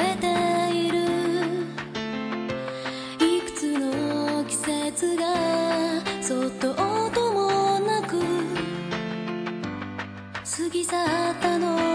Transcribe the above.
えている。いくつの季節がそっと音もなく過ぎ去ったの。